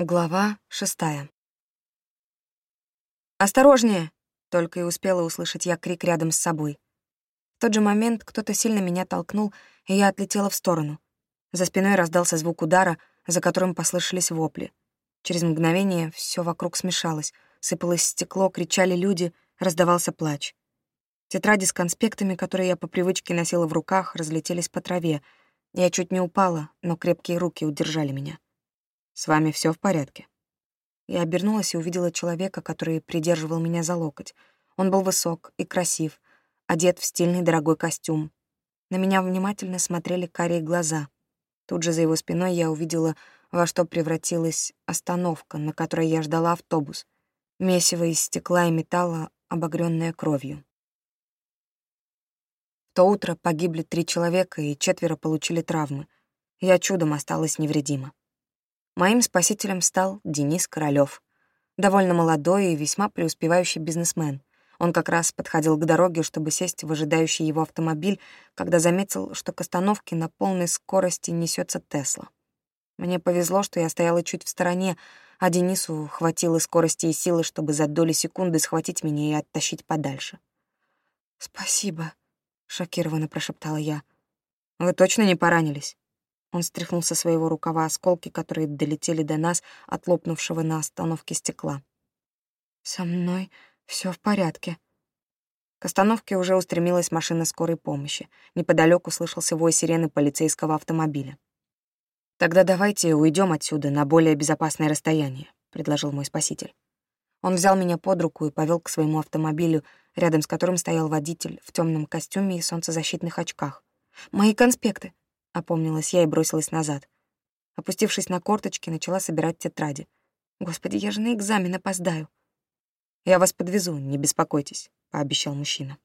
Глава шестая. «Осторожнее!» — только и успела услышать я крик рядом с собой. В тот же момент кто-то сильно меня толкнул, и я отлетела в сторону. За спиной раздался звук удара, за которым послышались вопли. Через мгновение все вокруг смешалось, сыпалось стекло, кричали люди, раздавался плач. Тетради с конспектами, которые я по привычке носила в руках, разлетелись по траве. Я чуть не упала, но крепкие руки удержали меня. «С вами все в порядке?» Я обернулась и увидела человека, который придерживал меня за локоть. Он был высок и красив, одет в стильный дорогой костюм. На меня внимательно смотрели карие глаза. Тут же за его спиной я увидела, во что превратилась остановка, на которой я ждала автобус. Месиво из стекла и металла, обогрённое кровью. В то утро погибли три человека, и четверо получили травмы. Я чудом осталась невредима. Моим спасителем стал Денис Королёв. Довольно молодой и весьма преуспевающий бизнесмен. Он как раз подходил к дороге, чтобы сесть в ожидающий его автомобиль, когда заметил, что к остановке на полной скорости несется Тесла. Мне повезло, что я стояла чуть в стороне, а Денису хватило скорости и силы, чтобы за доли секунды схватить меня и оттащить подальше. «Спасибо», — шокированно прошептала я. «Вы точно не поранились?» Он стряхнул со своего рукава осколки, которые долетели до нас от лопнувшего на остановке стекла. «Со мной все в порядке». К остановке уже устремилась машина скорой помощи. Неподалеку слышался вой сирены полицейского автомобиля. «Тогда давайте уйдем отсюда на более безопасное расстояние», — предложил мой спаситель. Он взял меня под руку и повел к своему автомобилю, рядом с которым стоял водитель в темном костюме и солнцезащитных очках. «Мои конспекты», Опомнилась я и бросилась назад. Опустившись на корточки, начала собирать тетради. «Господи, я же на экзамен опоздаю». «Я вас подвезу, не беспокойтесь», — пообещал мужчина.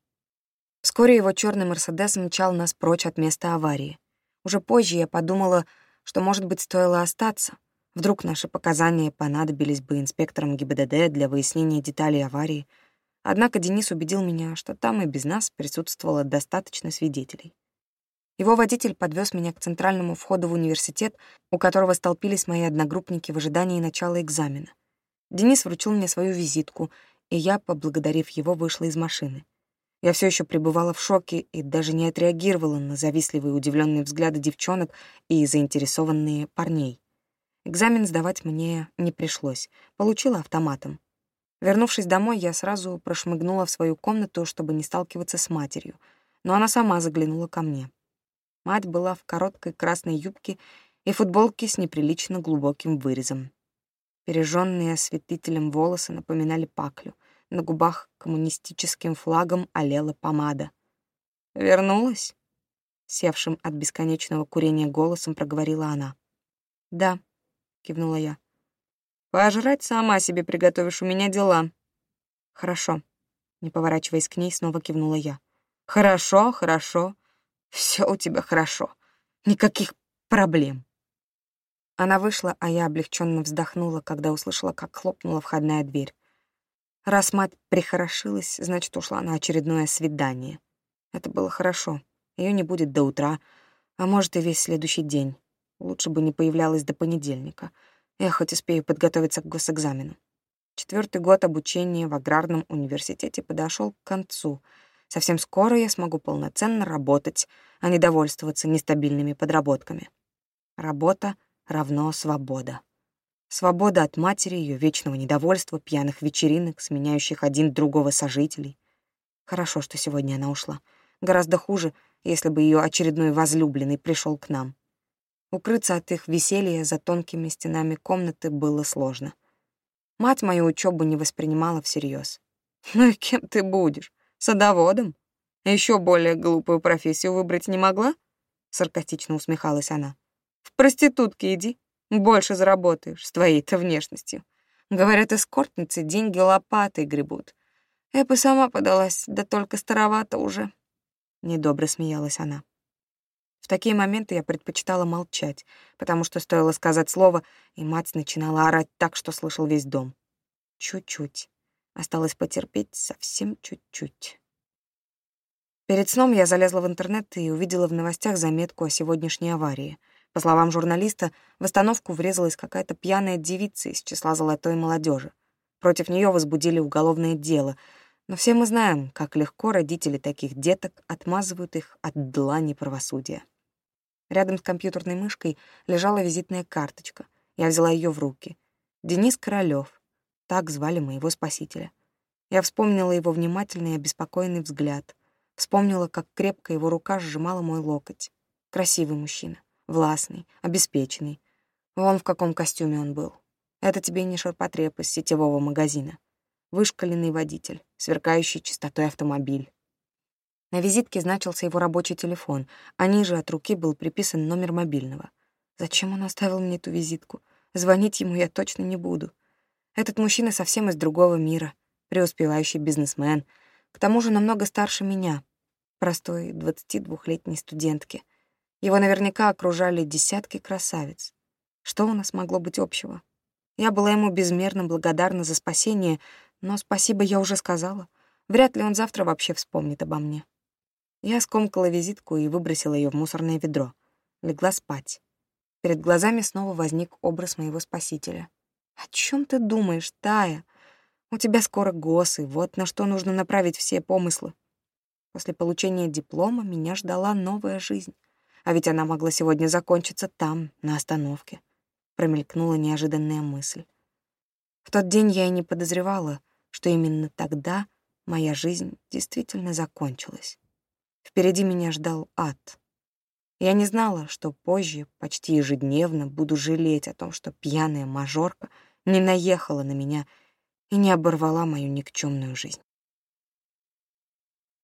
Вскоре его черный «Мерседес» мчал нас прочь от места аварии. Уже позже я подумала, что, может быть, стоило остаться. Вдруг наши показания понадобились бы инспекторам ГИБДД для выяснения деталей аварии. Однако Денис убедил меня, что там и без нас присутствовало достаточно свидетелей. Его водитель подвез меня к центральному входу в университет, у которого столпились мои одногруппники в ожидании начала экзамена. Денис вручил мне свою визитку, и я, поблагодарив его, вышла из машины. Я все еще пребывала в шоке и даже не отреагировала на завистливые удивленные взгляды девчонок и заинтересованные парней. Экзамен сдавать мне не пришлось, получила автоматом. Вернувшись домой, я сразу прошмыгнула в свою комнату, чтобы не сталкиваться с матерью, но она сама заглянула ко мне. Мать была в короткой красной юбке и футболке с неприлично глубоким вырезом. Пережженные осветителем волосы напоминали паклю. На губах коммунистическим флагом олела помада. «Вернулась?» Севшим от бесконечного курения голосом проговорила она. «Да», — кивнула я. «Пожрать сама себе приготовишь, у меня дела». «Хорошо», — не поворачиваясь к ней, снова кивнула я. «Хорошо, хорошо. Все у тебя хорошо. Никаких проблем. Она вышла, а я облегченно вздохнула, когда услышала, как хлопнула входная дверь. Раз мать прихорошилась, значит, ушла на очередное свидание. Это было хорошо. Ее не будет до утра, а может и весь следующий день. Лучше бы не появлялась до понедельника. Я хоть успею подготовиться к госэкзамену. Четвертый год обучения в аграрном университете подошел к концу — Совсем скоро я смогу полноценно работать, а не довольствоваться нестабильными подработками. Работа равно свобода. Свобода от матери, ее вечного недовольства, пьяных вечеринок, сменяющих один другого сожителей. Хорошо, что сегодня она ушла. Гораздо хуже, если бы ее очередной возлюбленный пришел к нам. Укрыться от их веселья за тонкими стенами комнаты было сложно. Мать мою учебу не воспринимала всерьез. «Ну и кем ты будешь? Садоводом? Еще более глупую профессию выбрать не могла? Саркастично усмехалась она. В проститутки иди, больше заработаешь с твоей-то внешностью. Говорят, эскортницы деньги лопатой гребут. Я бы сама подалась, да только старовато уже. Недобро смеялась она. В такие моменты я предпочитала молчать, потому что стоило сказать слово, и мать начинала орать так, что слышал весь дом. Чуть-чуть. Осталось потерпеть совсем чуть-чуть. Перед сном я залезла в интернет и увидела в новостях заметку о сегодняшней аварии. По словам журналиста, в остановку врезалась какая-то пьяная девица из числа золотой молодежи. Против нее возбудили уголовное дело, но все мы знаем, как легко родители таких деток отмазывают их от длани правосудия. Рядом с компьютерной мышкой лежала визитная карточка. Я взяла ее в руки. Денис Королёв. Так звали моего спасителя. Я вспомнила его внимательный и обеспокоенный взгляд. Вспомнила, как крепко его рука сжимала мой локоть. Красивый мужчина, властный, обеспеченный. Вон в каком костюме он был. Это тебе не ширпотреб из сетевого магазина. Вышкаленный водитель, сверкающий чистотой автомобиль. На визитке значился его рабочий телефон, а ниже от руки был приписан номер мобильного. Зачем он оставил мне эту визитку? Звонить ему я точно не буду. Этот мужчина совсем из другого мира, преуспевающий бизнесмен, к тому же намного старше меня, простой 22-летней студентки. Его наверняка окружали десятки красавиц. Что у нас могло быть общего? Я была ему безмерно благодарна за спасение, но спасибо я уже сказала. Вряд ли он завтра вообще вспомнит обо мне. Я скомкала визитку и выбросила ее в мусорное ведро. Легла спать. Перед глазами снова возник образ моего спасителя. «О чем ты думаешь, Тая? У тебя скоро ГОС, и вот на что нужно направить все помыслы. После получения диплома меня ждала новая жизнь. А ведь она могла сегодня закончиться там, на остановке. Промелькнула неожиданная мысль. В тот день я и не подозревала, что именно тогда моя жизнь действительно закончилась. Впереди меня ждал ад. Я не знала, что позже, почти ежедневно, буду жалеть о том, что пьяная мажорка не наехала на меня и не оборвала мою никчемную жизнь.